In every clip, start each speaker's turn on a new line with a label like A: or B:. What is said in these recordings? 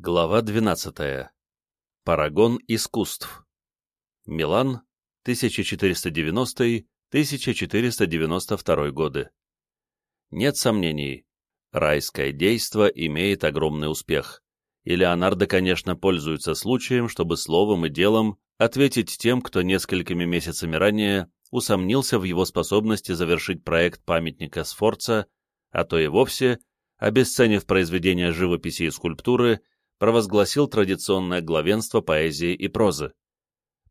A: Глава 12. Парагон искусств. Милан, 1490-1492 годы. Нет сомнений, райское действо имеет огромный успех, и Леонардо, конечно, пользуется случаем, чтобы словом и делом ответить тем, кто несколькими месяцами ранее усомнился в его способности завершить проект памятника Сфорца, а то и вовсе, обесценив произведения живописи и скульптуры, провозгласил традиционное главенство поэзии и прозы.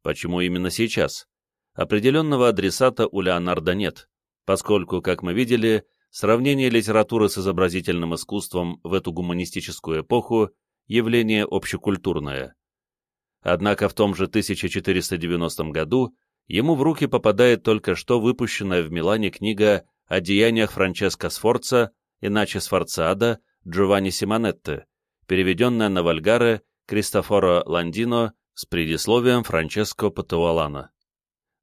A: Почему именно сейчас? Определенного адресата у Леонардо нет, поскольку, как мы видели, сравнение литературы с изобразительным искусством в эту гуманистическую эпоху – явление общекультурное. Однако в том же 1490 году ему в руки попадает только что выпущенная в Милане книга о деяниях Франческо Сфорца, иначе Сфорцада, Джованни Симонетте, переведенная на вальгаре Кристофоро Ландино с предисловием Франческо Патуалана.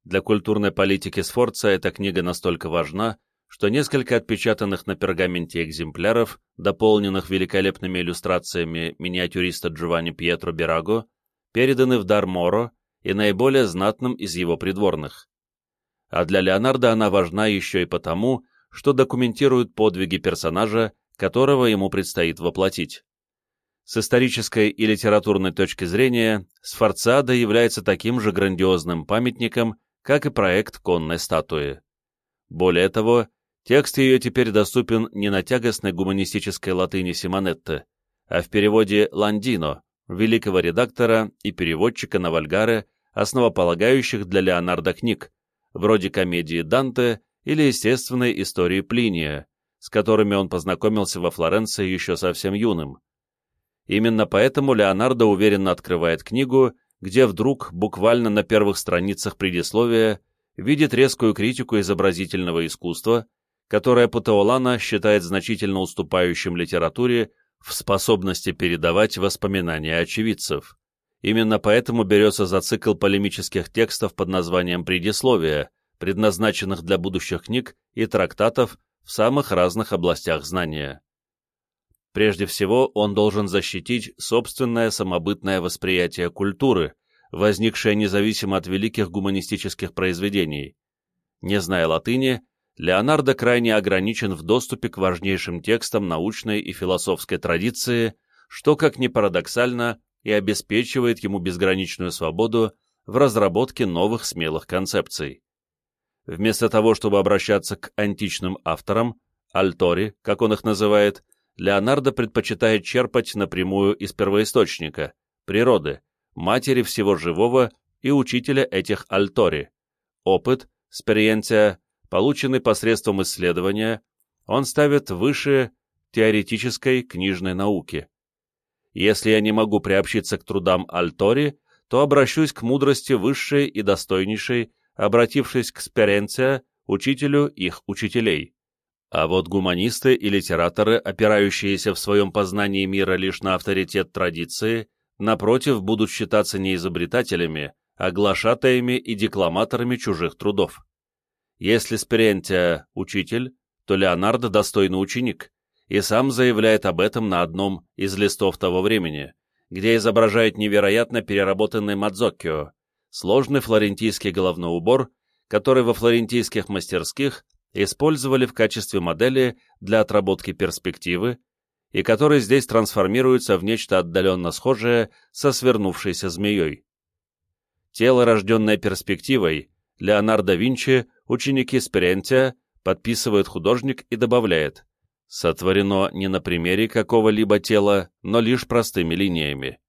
A: Для культурной политики Сфорца эта книга настолько важна, что несколько отпечатанных на пергаменте экземпляров, дополненных великолепными иллюстрациями миниатюриста Джованни Пьетро Бираго, переданы в дар Моро и наиболее знатным из его придворных. А для Леонардо она важна еще и потому, что документирует подвиги персонажа, которого ему предстоит воплотить. С исторической и литературной точки зрения, Сфорцада является таким же грандиозным памятником, как и проект конной статуи. Более того, текст ее теперь доступен не на тягостной гуманистической латыни Симонетте, а в переводе Ландино, великого редактора и переводчика на вальгаре, основополагающих для Леонардо книг, вроде комедии Данте или естественной истории Плиния, с которыми он познакомился во Флоренции еще совсем юным. Именно поэтому Леонардо уверенно открывает книгу, где вдруг, буквально на первых страницах предисловия, видит резкую критику изобразительного искусства, которое Патеолана считает значительно уступающим литературе в способности передавать воспоминания очевидцев. Именно поэтому берется за цикл полемических текстов под названием «Предисловия», предназначенных для будущих книг и трактатов в самых разных областях знания. Прежде всего, он должен защитить собственное самобытное восприятие культуры, возникшее независимо от великих гуманистических произведений. Не зная латыни, Леонардо крайне ограничен в доступе к важнейшим текстам научной и философской традиции, что, как ни парадоксально, и обеспечивает ему безграничную свободу в разработке новых смелых концепций. Вместо того, чтобы обращаться к античным авторам, альтори, как он их называет, Леонардо предпочитает черпать напрямую из первоисточника, природы, матери всего живого и учителя этих альтори. Опыт, спириенция, полученный посредством исследования, он ставит выше теоретической книжной науки. Если я не могу приобщиться к трудам альтори, то обращусь к мудрости высшей и достойнейшей, обратившись к спириенция, учителю их учителей. А вот гуманисты и литераторы, опирающиеся в своем познании мира лишь на авторитет традиции, напротив, будут считаться не изобретателями, а глашатаями и декламаторами чужих трудов. Если Спирентия – учитель, то Леонардо – достойный ученик, и сам заявляет об этом на одном из листов того времени, где изображает невероятно переработанный мадзоккио, сложный флорентийский головной убор, который во флорентийских мастерских использовали в качестве модели для отработки перспективы и который здесь трансформируется в нечто отдаленно схожее со свернувшейся змеей. Тело, рожденное перспективой, Леонардо Винчи, ученики Спирентия, подписывает художник и добавляет «Сотворено не на примере какого-либо тела, но лишь простыми линиями».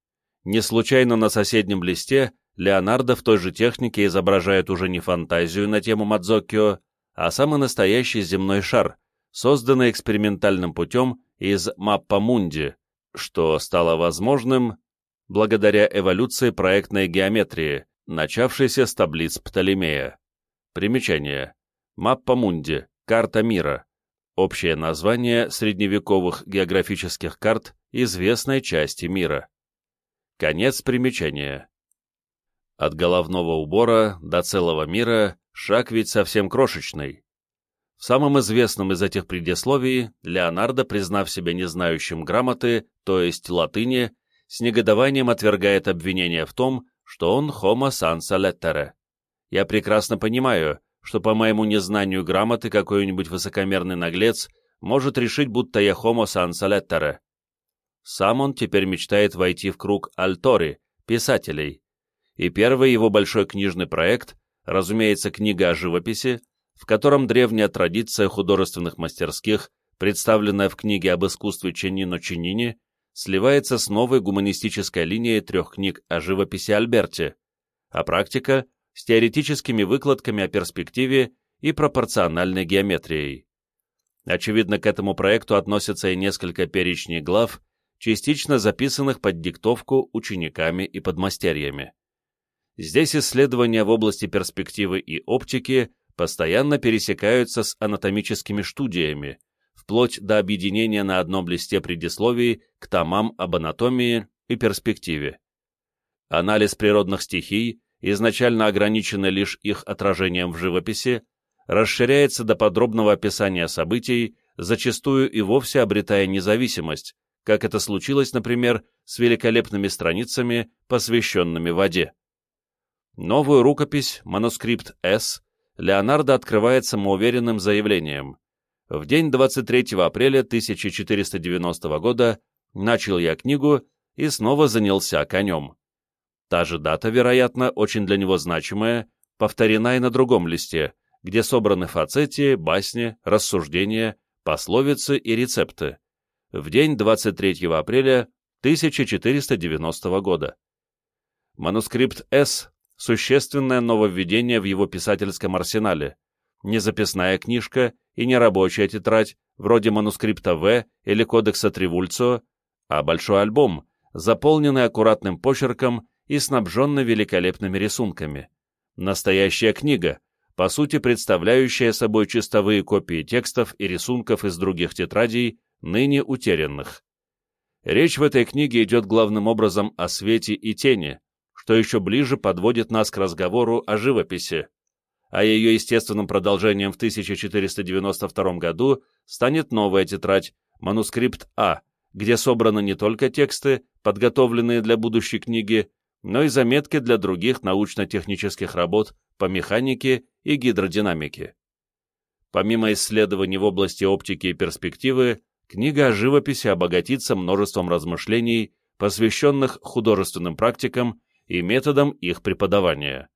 A: Не случайно на соседнем листе Леонардо в той же технике изображает уже не фантазию на тему Мадзоккио, а самый настоящий земной шар, созданный экспериментальным путем из Маппа-Мунди, что стало возможным благодаря эволюции проектной геометрии, начавшейся с таблиц Птолемея. Примечание. Маппа-Мунди. Карта мира. Общее название средневековых географических карт известной части мира. Конец примечания. От головного убора до целого мира Шаг ведь совсем крошечный. В самом известном из этих предисловий Леонардо, признав себя не знающим грамоты, то есть латыни, с негодованием отвергает обвинение в том, что он homo sans lettere. Я прекрасно понимаю, что по моему незнанию грамоты какой-нибудь высокомерный наглец может решить, будто я homo sans lettere. Сам он теперь мечтает войти в круг альтори, писателей. И первый его большой книжный проект, разумеется, книга о живописи, в котором древняя традиция художественных мастерских, представленная в книге об искусстве Ченино Ченини, сливается с новой гуманистической линией трех книг о живописи Альберти, а практика с теоретическими выкладками о перспективе и пропорциональной геометрией. Очевидно, к этому проекту относятся и несколько перечней глав, частично записанных под диктовку учениками и подмастерьями. Здесь исследования в области перспективы и оптики постоянно пересекаются с анатомическими студиями, вплоть до объединения на одном листе предисловий к томам об анатомии и перспективе. Анализ природных стихий, изначально ограниченный лишь их отражением в живописи, расширяется до подробного описания событий, зачастую и вовсе обретая независимость, как это случилось, например, с великолепными страницами, посвященными воде. Новую рукопись, манускрипт «С», Леонардо открывает самоуверенным заявлением. В день 23 апреля 1490 года начал я книгу и снова занялся конем. Та же дата, вероятно, очень для него значимая, повторена и на другом листе, где собраны фацети, басни, рассуждения, пословицы и рецепты. В день 23 апреля 1490 года. Манускрипт «С» существенное нововведение в его писательском арсенале, не записная книжка и не рабочая тетрадь, вроде манускрипта В или кодекса Тривульцио, а большой альбом, заполненный аккуратным почерком и снабженный великолепными рисунками. Настоящая книга, по сути представляющая собой чистовые копии текстов и рисунков из других тетрадей, ныне утерянных. Речь в этой книге идет главным образом о свете и тени, что еще ближе подводит нас к разговору о живописи, а ее естественным продолжением в 1492 году станет новая тетрадь, манускрипт А, где собраны не только тексты, подготовленные для будущей книги, но и заметки для других научно-технических работ по механике и гидродинамике. Помимо исследований в области оптики и перспективы, книга о живописи обогатится множеством размышлений, посвященных художественным практикам и методом их преподавания.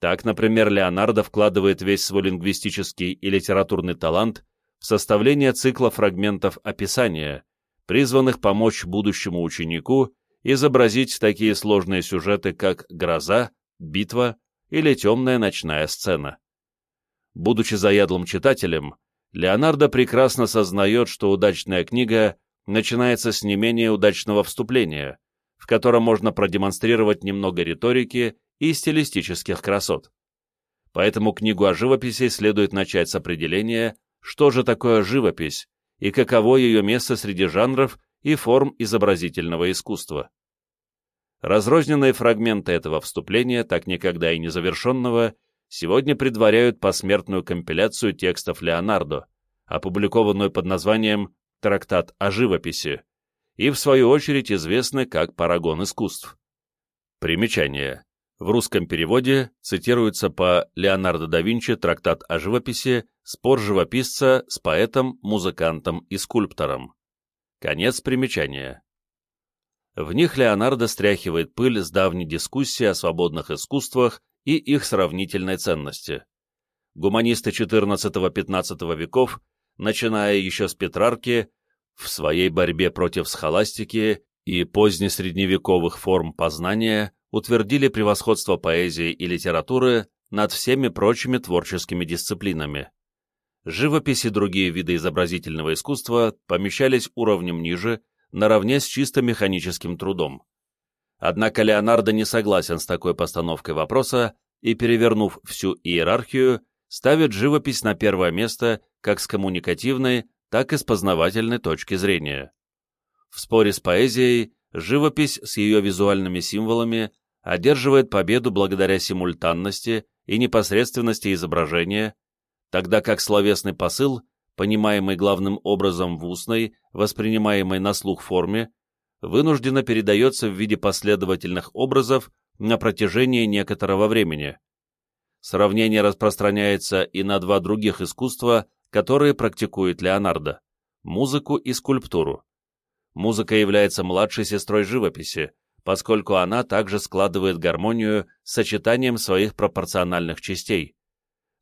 A: Так, например, Леонардо вкладывает весь свой лингвистический и литературный талант в составление цикла фрагментов описания, призванных помочь будущему ученику изобразить такие сложные сюжеты, как гроза, битва или темная ночная сцена. Будучи заядлым читателем, Леонардо прекрасно сознает, что удачная книга начинается с не менее удачного вступления, в котором можно продемонстрировать немного риторики и стилистических красот. Поэтому книгу о живописи следует начать с определения, что же такое живопись и каково ее место среди жанров и форм изобразительного искусства. Разрозненные фрагменты этого вступления, так никогда и не завершенного, сегодня предваряют посмертную компиляцию текстов Леонардо, опубликованную под названием «Трактат о живописи», и, в свою очередь, известны как парагон искусств. Примечание. В русском переводе цитируется по Леонардо да Винчи трактат о живописи «Спор живописца с поэтом, музыкантом и скульптором». Конец примечания. В них Леонардо стряхивает пыль с давней дискуссии о свободных искусствах и их сравнительной ценности. Гуманисты XIV-XV веков, начиная еще с Петрарки, в своей борьбе против схоластики и позднесредневековых форм познания утвердили превосходство поэзии и литературы над всеми прочими творческими дисциплинами. Живопись и другие виды изобразительного искусства помещались уровнем ниже, наравне с чисто механическим трудом. Однако Леонардо не согласен с такой постановкой вопроса и, перевернув всю иерархию, ставит живопись на первое место как с коммуникативной, так и с познавательной точки зрения. В споре с поэзией живопись с ее визуальными символами одерживает победу благодаря симультанности и непосредственности изображения, тогда как словесный посыл, понимаемый главным образом в устной, воспринимаемой на слух форме, вынужденно передается в виде последовательных образов на протяжении некоторого времени. Сравнение распространяется и на два других искусства, которые практикует Леонардо – музыку и скульптуру. Музыка является младшей сестрой живописи, поскольку она также складывает гармонию с сочетанием своих пропорциональных частей.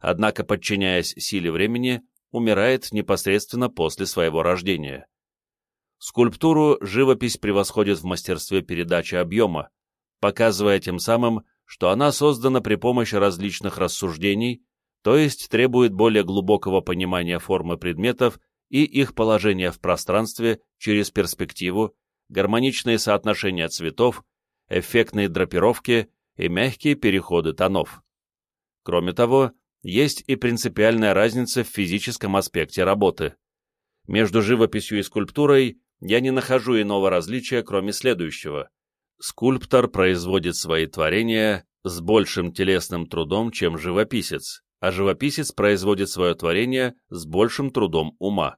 A: Однако, подчиняясь силе времени, умирает непосредственно после своего рождения. Скульптуру живопись превосходит в мастерстве передачи объема, показывая тем самым, что она создана при помощи различных рассуждений, то есть требует более глубокого понимания формы предметов и их положения в пространстве через перспективу, гармоничные соотношения цветов, эффектные драпировки и мягкие переходы тонов. Кроме того, есть и принципиальная разница в физическом аспекте работы. Между живописью и скульптурой я не нахожу иного различия, кроме следующего. Скульптор производит свои творения с большим телесным трудом, чем живописец, а живописец производит свое творение с большим трудом ума.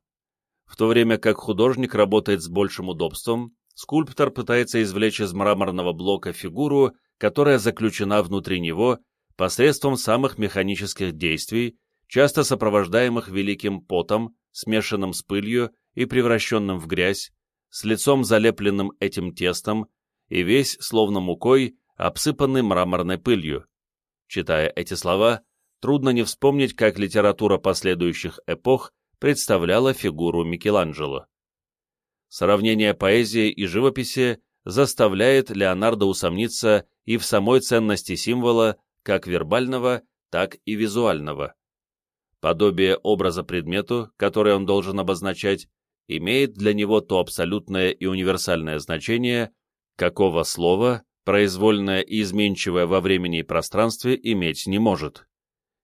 A: В то время как художник работает с большим удобством, скульптор пытается извлечь из мраморного блока фигуру, которая заключена внутри него посредством самых механических действий, часто сопровождаемых великим потом, смешанным с пылью и превращенным в грязь, с лицом залепленным этим тестом и весь, словно мукой, обсыпанный мраморной пылью. Читая эти слова, трудно не вспомнить, как литература последующих эпох представляла фигуру Микеланджело. Сравнение поэзии и живописи заставляет Леонардо усомниться и в самой ценности символа, как вербального, так и визуального. Подобие образа предмету, который он должен обозначать, имеет для него то абсолютное и универсальное значение, какого слова, произвольное и изменчивое во времени и пространстве, иметь не может.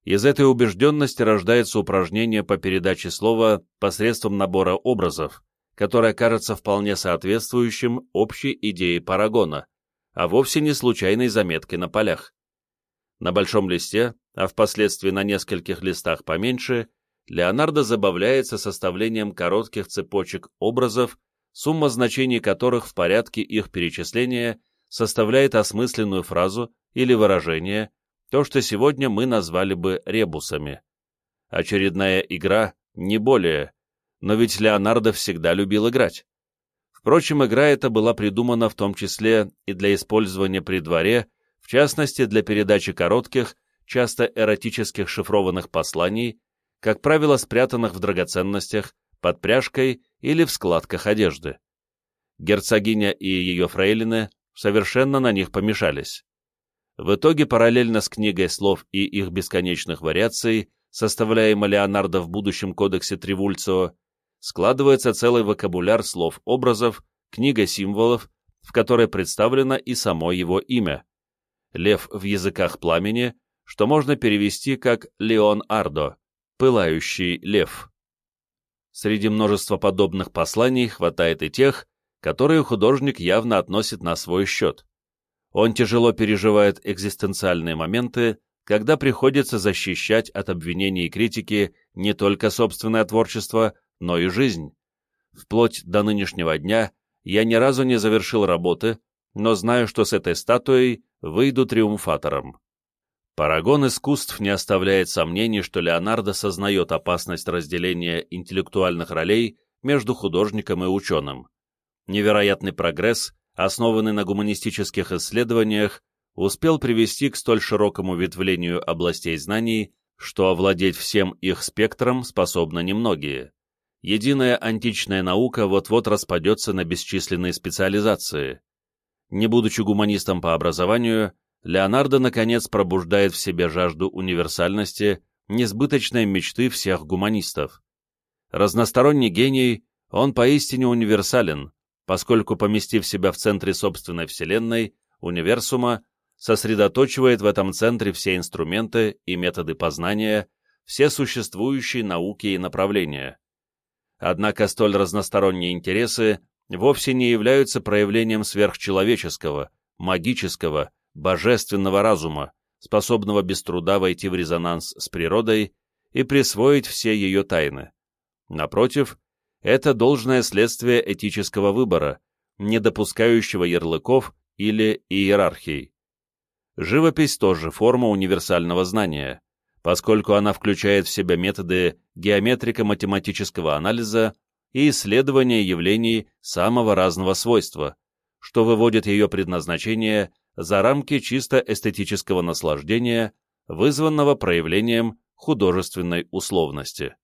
A: Из этой убежденности рождается упражнение по передаче слова посредством набора образов, которое кажется вполне соответствующим общей идее парагона, а вовсе не случайной заметкой на полях. На большом листе, а впоследствии на нескольких листах поменьше, Леонардо забавляется составлением коротких цепочек образов, сумма значений которых в порядке их перечисления составляет осмысленную фразу или выражение, то, что сегодня мы назвали бы ребусами. Очередная игра, не более, но ведь Леонардо всегда любил играть. Впрочем, игра эта была придумана в том числе и для использования при дворе в частности для передачи коротких, часто эротических шифрованных посланий, как правило, спрятанных в драгоценностях, под пряжкой или в складках одежды. Герцогиня и ее фрейлины совершенно на них помешались. В итоге, параллельно с книгой слов и их бесконечных вариаций, составляемой Леонардо в будущем кодексе Тривульцио, складывается целый вокабуляр слов-образов, книга символов, в которой представлено и само его имя лев в языках пламени, что можно перевести как «Леон Ардо» — «пылающий лев». Среди множества подобных посланий хватает и тех, которые художник явно относит на свой счет. Он тяжело переживает экзистенциальные моменты, когда приходится защищать от обвинений и критики не только собственное творчество, но и жизнь. Вплоть до нынешнего дня я ни разу не завершил работы, но знаю, что с этой статуей выйду триумфатором. Парагон искусств не оставляет сомнений, что Леонардо сознает опасность разделения интеллектуальных ролей между художником и ученым. Невероятный прогресс, основанный на гуманистических исследованиях, успел привести к столь широкому ветвлению областей знаний, что овладеть всем их спектром способны немногие. Единая античная наука вот-вот распадется на бесчисленные специализации. Не будучи гуманистом по образованию, Леонардо, наконец, пробуждает в себе жажду универсальности, несбыточной мечты всех гуманистов. Разносторонний гений, он поистине универсален, поскольку, поместив себя в центре собственной вселенной, универсума, сосредоточивает в этом центре все инструменты и методы познания, все существующие науки и направления. Однако столь разносторонние интересы вовсе не являются проявлением сверхчеловеческого, магического, божественного разума, способного без труда войти в резонанс с природой и присвоить все ее тайны. Напротив, это должное следствие этического выбора, не допускающего ярлыков или иерархий. Живопись тоже форма универсального знания, поскольку она включает в себя методы геометрико-математического анализа и исследования явлений самого разного свойства, что выводит ее предназначение за рамки чисто эстетического наслаждения, вызванного проявлением художественной условности.